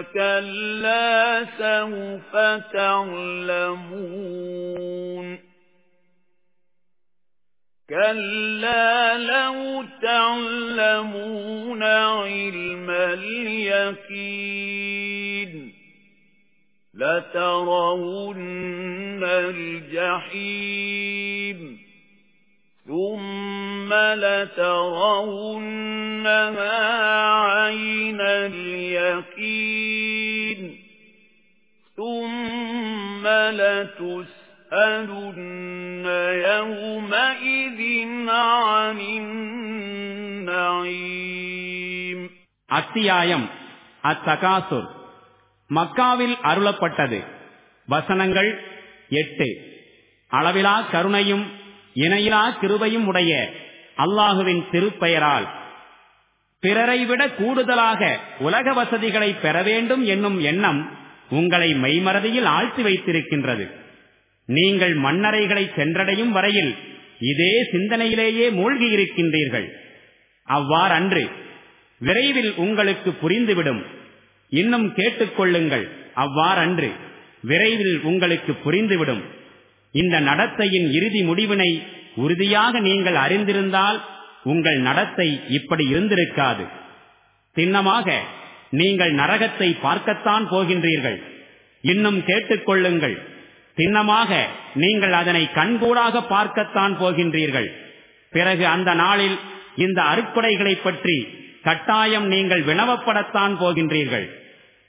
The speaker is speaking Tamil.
ثم كلا سوف تعلمون. كلا لو تعلمون علم اليقين لترون الجحيم ثم لترونها عين اليقين. ثم لتسألن يومئذ عن النعيم அத்தியாயம் அத்தகாசுர் மக்காவில் அருளப்பட்டது வசனங்கள் எட்டு அளவிலா கருணையும் இணையிலா கிருபையும் உடைய அல்லாஹுவின் திருப்பெயரால் பிறரை விட கூடுதலாக உலக வசதிகளை பெற வேண்டும் என்னும் எண்ணம் உங்களை மெய்மறதியில் ஆழ்த்தி வைத்திருக்கின்றது. நீங்கள் மண்ணறைகளை சென்றடையும் வரையில் இதே சிந்தனையிலேயே மூழ்கி இருக்கின்றீர்கள் அவ்வாறன்று விரைவில் உங்களுக்கு புரிந்துவிடும். இன்னும் கேட்டுக்கொள்ளுங்கள். அவ்வாறன்று விரைவில் உங்களுக்கு புரிந்துவிடும். இந்த நடத்தையின் இறுதி முடிவினை உறுதியாக நீங்கள் அறிந்திருந்தால் உங்கள் நடத்தை இப்படி இருந்திருக்காது. சின்னமாக நீங்கள் நரகத்தை பார்க்கத்தான் போகின்றீர்கள். இன்னும் கேட்டுக்கொள்ளுங்கள். சின்னமாக நீங்கள் அதனை கண்கூடாக பார்க்கத்தான் போகின்றீர்கள். பிறகு அந்த நாளில் இந்த அறுப்படைகளை பற்றி கட்டாயம் நீங்கள் வினவப்படத்தான் போகின்றீர்கள்.